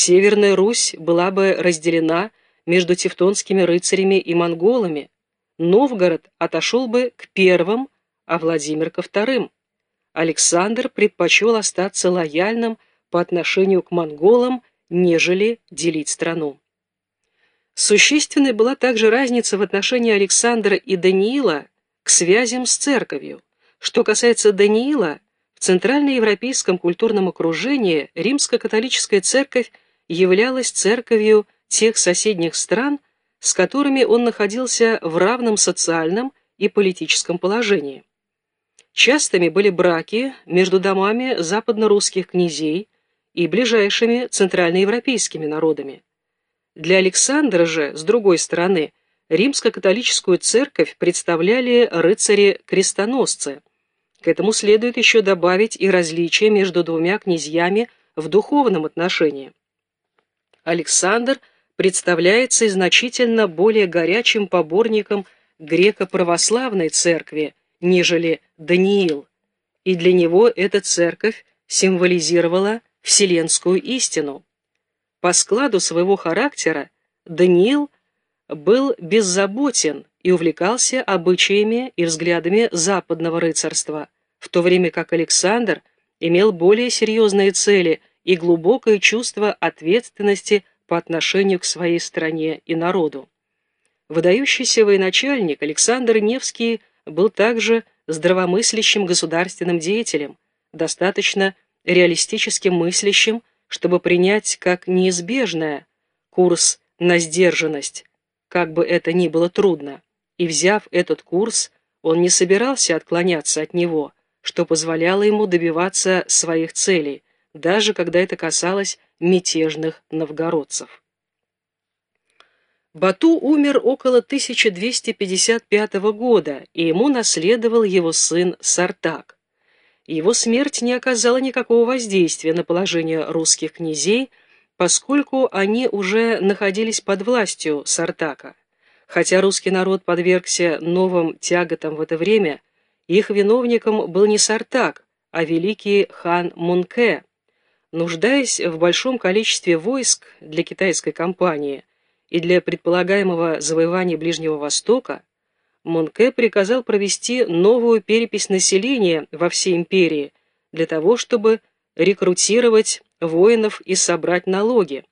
Северная Русь была бы разделена между тевтонскими рыцарями и монголами. Новгород отошел бы к первым, а Владимир ко вторым. Александр предпочел остаться лояльным по отношению к монголам, нежели делить страну. Существенной была также разница в отношении Александра и Даниила к связям с церковью. Что касается Даниила, в центральноевропейском культурном окружении римско-католическая церковь являлась церковью тех соседних стран, с которыми он находился в равном социальном и политическом положении. Частыми были браки между домами западно-русских князей и ближайшими центральноевропейскими народами. Для Александра же, с другой стороны, римско-католическую церковь представляли рыцари-крестоносцы. К этому следует еще добавить и различия между двумя князьями в духовном отношении. Александр представляется и значительно более горячим поборником греко-православной церкви, нежели Даниил, и для него эта церковь символизировала вселенскую истину. По складу своего характера Даниил был беззаботен и увлекался обычаями и взглядами западного рыцарства, в то время как Александр имел более серьезные цели и глубокое чувство ответственности по отношению к своей стране и народу. Выдающийся военачальник Александр Невский был также здравомыслящим государственным деятелем, достаточно реалистически мыслящим, чтобы принять как неизбежное курс на сдержанность, как бы это ни было трудно. И взяв этот курс, он не собирался отклоняться от него, что позволяло ему добиваться своих целей, даже когда это касалось мятежных новгородцев. Бату умер около 1255 года, и ему наследовал его сын Сартак. Его смерть не оказала никакого воздействия на положение русских князей, поскольку они уже находились под властью Сартака. Хотя русский народ подвергся новым тяготам в это время, их виновником был не Сартак, а великий хан Мунке. Нуждаясь в большом количестве войск для китайской кампании и для предполагаемого завоевания Ближнего Востока, Монке приказал провести новую перепись населения во всей империи для того, чтобы рекрутировать воинов и собрать налоги.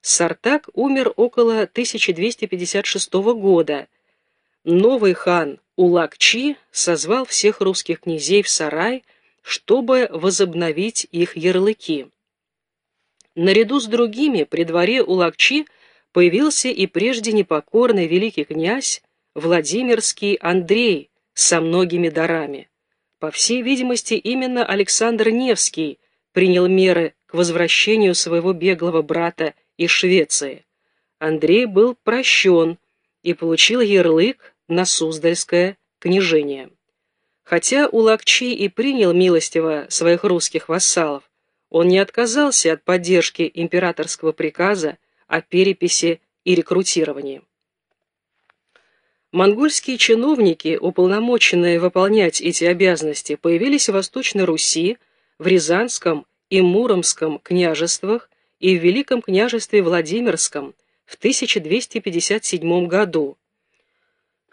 Сартак умер около 1256 года. Новый хан Улакчи созвал всех русских князей в сарай, чтобы возобновить их ярлыки. Наряду с другими при дворе Улакчи появился и прежде непокорный великий князь Владимирский Андрей со многими дарами. По всей видимости, именно Александр Невский принял меры к возвращению своего беглого брата из Швеции. Андрей был прощен и получил ярлык на Суздальское княжение. Хотя Улакчи и принял милостиво своих русских вассалов, он не отказался от поддержки императорского приказа о переписи и рекрутировании. Монгольские чиновники, уполномоченные выполнять эти обязанности, появились в Восточной Руси, в Рязанском и Муромском княжествах и в Великом княжестве Владимирском в 1257 году.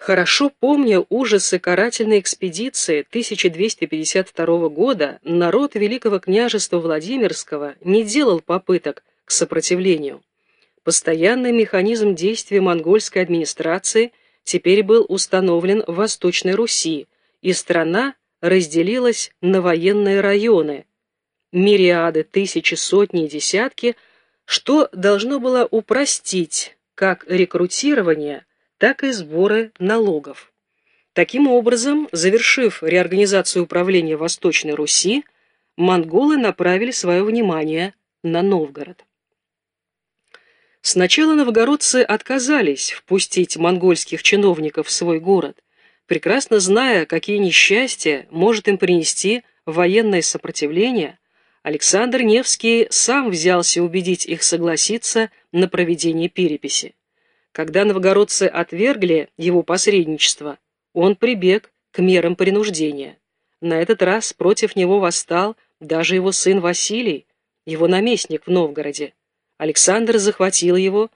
Хорошо помня ужасы карательной экспедиции 1252 года, народ Великого княжества Владимирского не делал попыток к сопротивлению. Постоянный механизм действия монгольской администрации – теперь был установлен в Восточной Руси, и страна разделилась на военные районы, мириады, тысячи, сотни и десятки, что должно было упростить как рекрутирование, так и сборы налогов. Таким образом, завершив реорганизацию управления Восточной Руси, монголы направили свое внимание на Новгород. Сначала новгородцы отказались впустить монгольских чиновников в свой город, прекрасно зная, какие несчастья может им принести военное сопротивление, Александр Невский сам взялся убедить их согласиться на проведение переписи. Когда новгородцы отвергли его посредничество, он прибег к мерам принуждения. На этот раз против него восстал даже его сын Василий, его наместник в Новгороде. Александр захватил его,